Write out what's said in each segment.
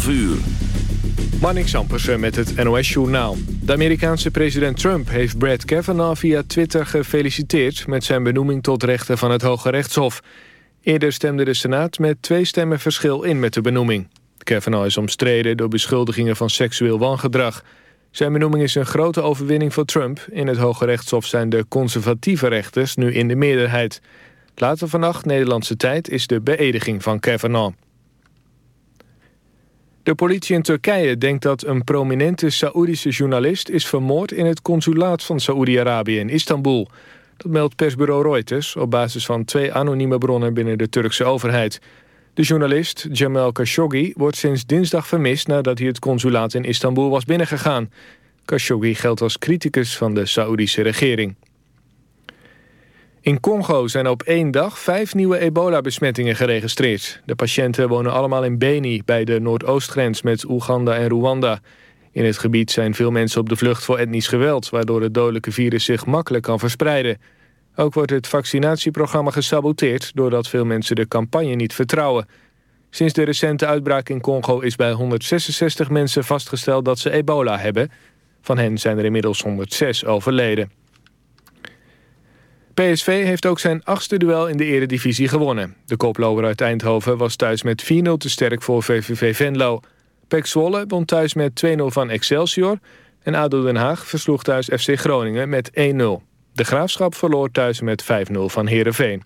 12 uur. Marnik Sampersen met het NOS-journaal. De Amerikaanse president Trump heeft Brad Kavanaugh via Twitter gefeliciteerd... met zijn benoeming tot rechter van het Hoge Rechtshof. Eerder stemde de Senaat met twee stemmen verschil in met de benoeming. Kavanaugh is omstreden door beschuldigingen van seksueel wangedrag. Zijn benoeming is een grote overwinning voor Trump. In het Hoge Rechtshof zijn de conservatieve rechters nu in de meerderheid. Later vannacht, Nederlandse tijd, is de beëdiging van Kavanaugh. De politie in Turkije denkt dat een prominente Saoedische journalist... is vermoord in het consulaat van Saoedi-Arabië in Istanbul. Dat meldt persbureau Reuters op basis van twee anonieme bronnen... binnen de Turkse overheid. De journalist, Jamal Khashoggi, wordt sinds dinsdag vermist... nadat hij het consulaat in Istanbul was binnengegaan. Khashoggi geldt als criticus van de Saoedische regering. In Congo zijn op één dag vijf nieuwe ebola-besmettingen geregistreerd. De patiënten wonen allemaal in Beni, bij de noordoostgrens met Oeganda en Rwanda. In het gebied zijn veel mensen op de vlucht voor etnisch geweld... waardoor het dodelijke virus zich makkelijk kan verspreiden. Ook wordt het vaccinatieprogramma gesaboteerd... doordat veel mensen de campagne niet vertrouwen. Sinds de recente uitbraak in Congo is bij 166 mensen vastgesteld dat ze ebola hebben. Van hen zijn er inmiddels 106 overleden. PSV heeft ook zijn achtste duel in de eredivisie gewonnen. De koploper uit Eindhoven was thuis met 4-0 te sterk voor VVV Venlo. Pek Zwolle won thuis met 2-0 van Excelsior... en ADO Den Haag versloeg thuis FC Groningen met 1-0. De Graafschap verloor thuis met 5-0 van Heerenveen.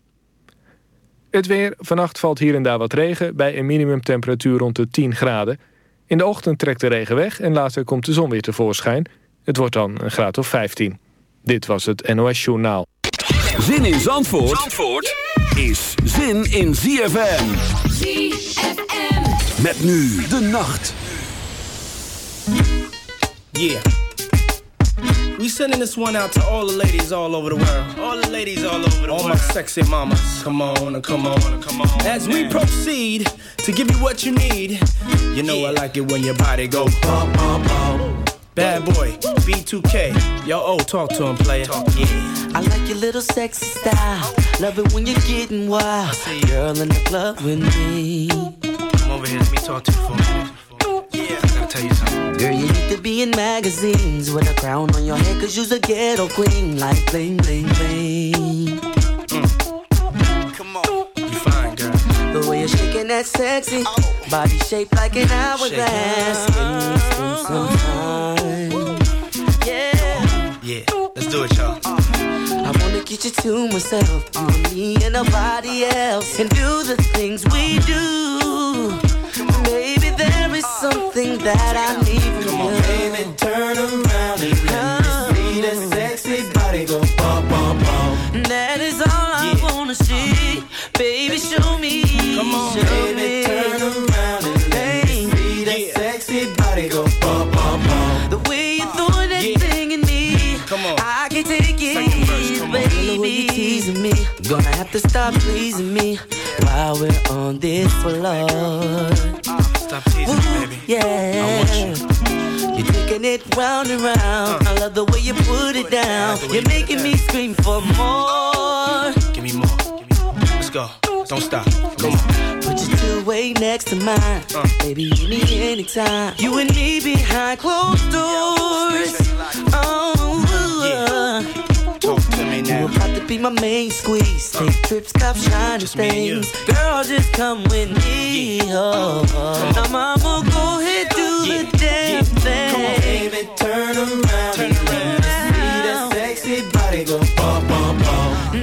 Het weer. Vannacht valt hier en daar wat regen... bij een minimumtemperatuur rond de 10 graden. In de ochtend trekt de regen weg en later komt de zon weer tevoorschijn. Het wordt dan een graad of 15. Dit was het NOS Journaal. Zin in Zandvoort, Zandvoort is zin in ZFM. ZFM. Met nu de nacht. Yeah. We sending this one out to all the ladies all over the world. All the ladies all over the all world. All my sexy mamas. Come on, come on, come on. As we proceed to give you what you need. You know I like it when your body go bum, bum, bum. Bad boy, B2K. Yo, oh, talk to him, player. Talk, yeah. I like your little sexy style. Love it when you're getting wild. Girl in the club with me. Come over here, let me talk to you for a minute. I gotta tell you something. Girl, you need to be in magazines with a crown on your head, cause you're a ghetto queen. Like bling, bling, bling. Mm. Come on. You fine, girl. The way you're shaking that sexy oh. body shaped like an hourglass. Can we spend some time? Yeah. Yeah, let's do it, y'all. I wanna get you to myself, you and me and nobody else, and do the things we do. Maybe there is something that I need from Come you. on, baby, turn around and let me see that sexy body go bum, bum, bum. That is all I Yeah. wanna see. Baby, show me. Come on, show baby, me. turn around and let me see that Yeah. sexy body go bum, bum, bum. The way you're throwing that Yeah. thing in me. Come on. I can take it, Second verse, come on. baby. The way you teasing me. Gonna have to stop pleasing me while we're on this floor. Stop teasing me, baby. yeah. I want you. You're taking it round and round. I love the way you put it down. You're making me scream for more. Give me more. Give me more. Let's go. Don't stop. Come on. Put your two way next to mine. Uh. Baby, you need anytime. You and me behind closed doors. Oh, about to be my main squeeze. Take trips, cop shiny Just me and things. Girl, just come with me. Oh, now, mama, go ahead, do Yeah. the damn thing. Come on, baby, turn around. Turn around. See that sexy body go bum, bum, bum.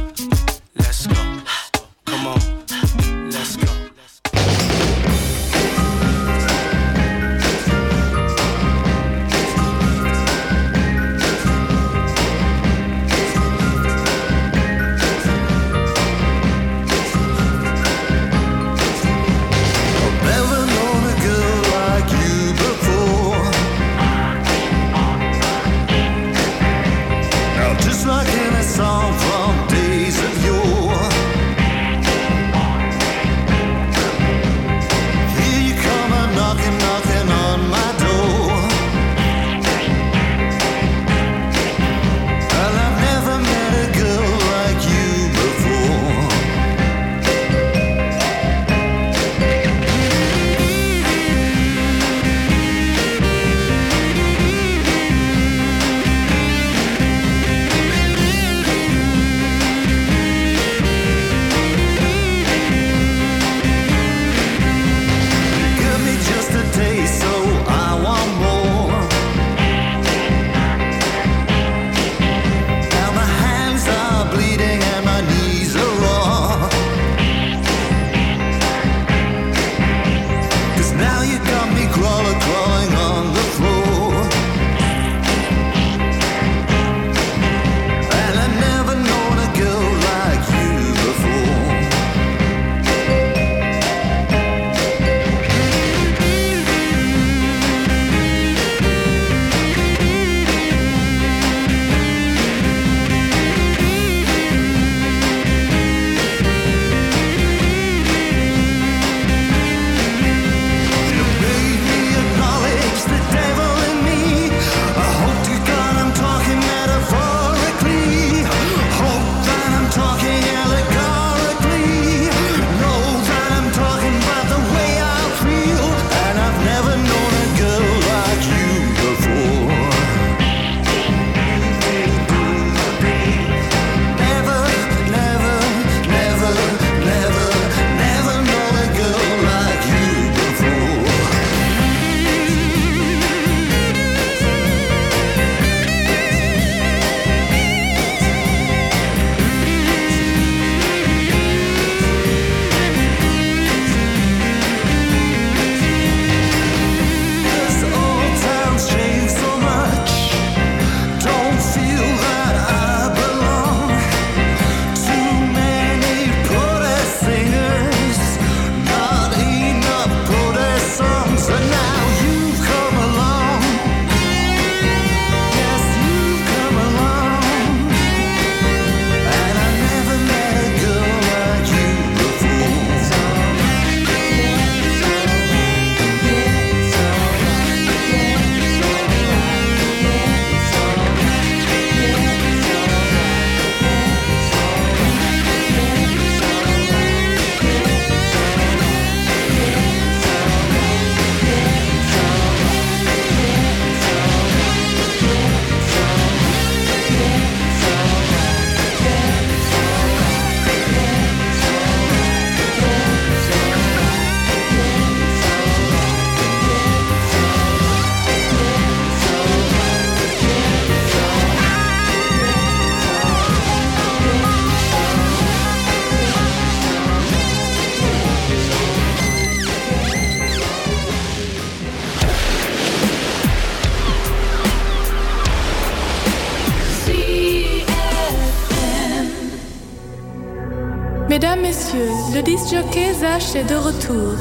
Le disc jockey Zach est de retour.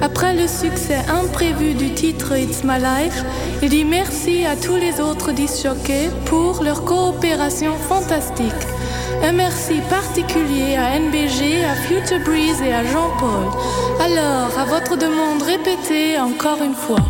Après le succès imprévu du titre It's My Life, il dit merci à tous les autres disjockeys pour leur coopération fantastique. Un merci particulier à NBG, à Future Breeze et à Jean-Paul. Alors, à votre demande, répétez encore une fois.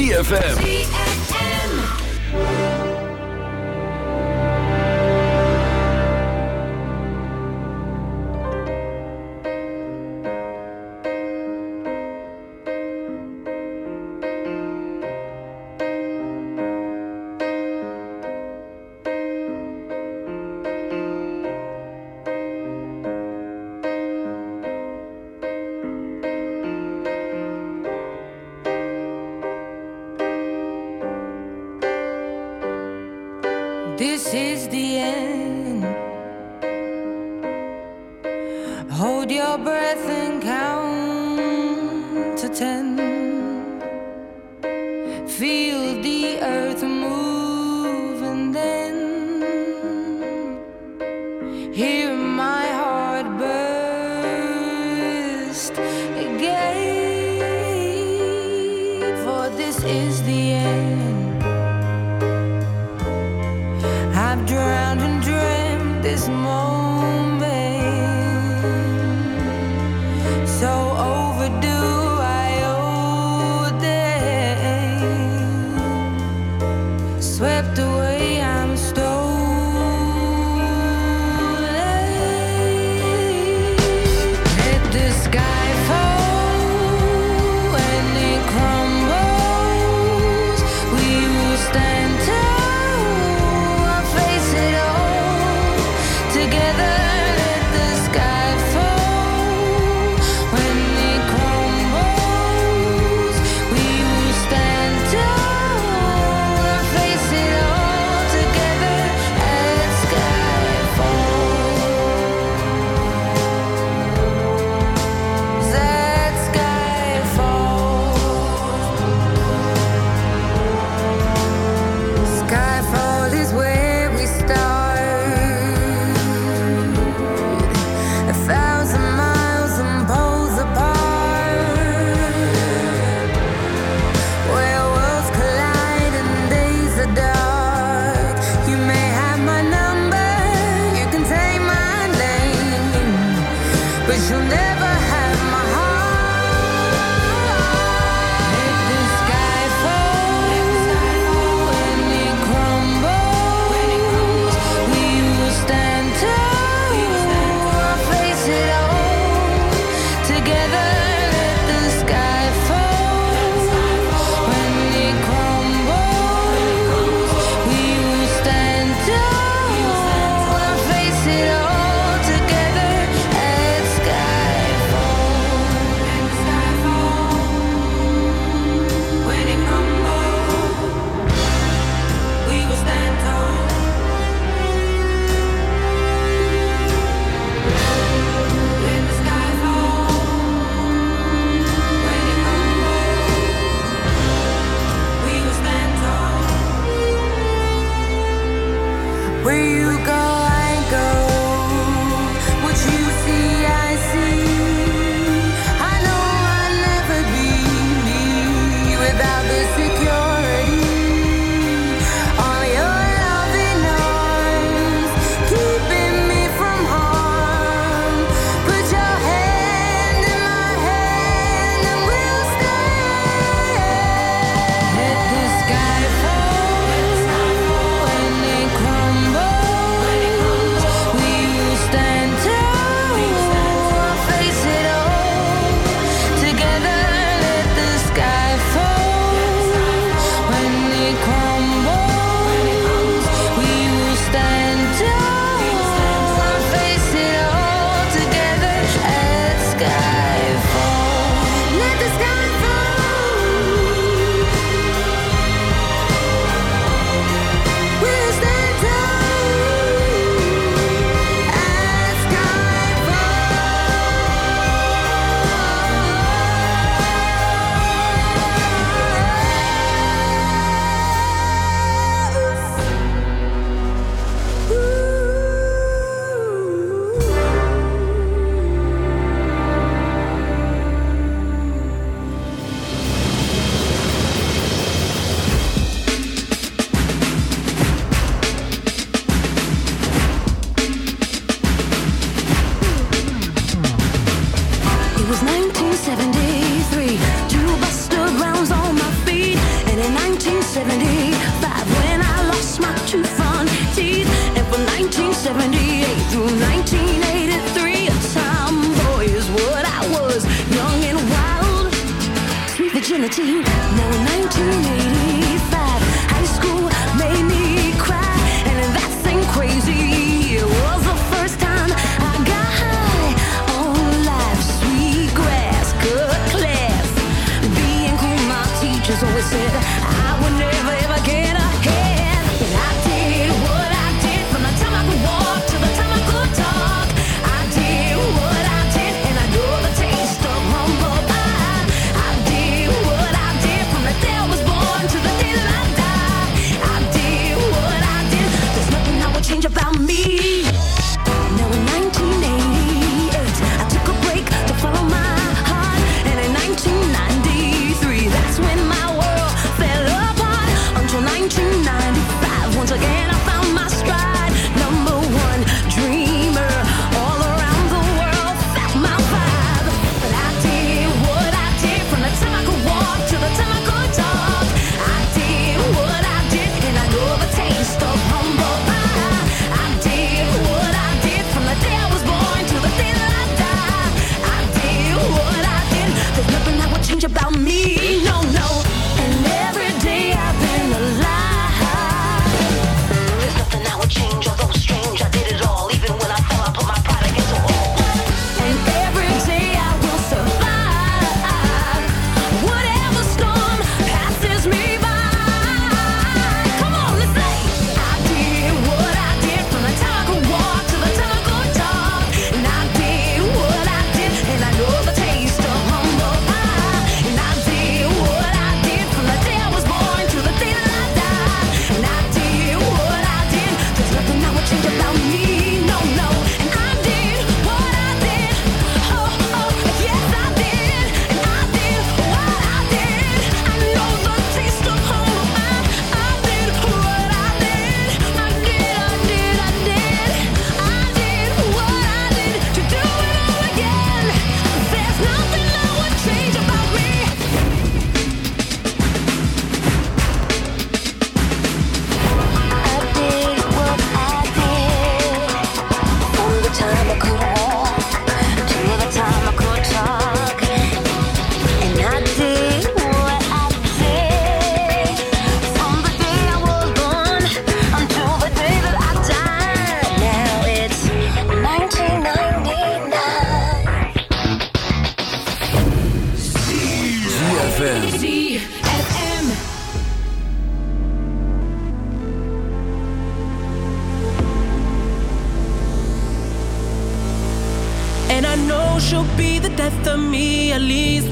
ZFM.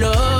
Love.